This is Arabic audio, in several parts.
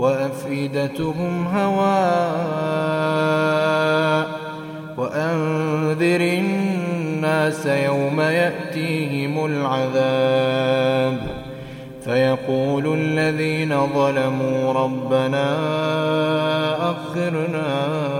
وأفئدتهم هواء وأنذر الناس يوم يأتيهم العذاب فيقول الذين ظلموا ربنا أخرنا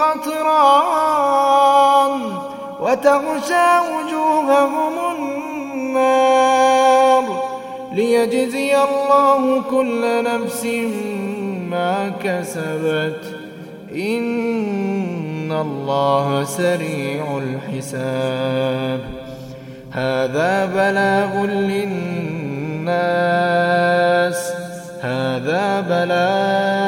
قطران وتغشى وجوههم النار ليجزي الله كل نفس ما كسبت. إن الله سريع الحساب. هذا بلاغ للناس. هذا بلاغ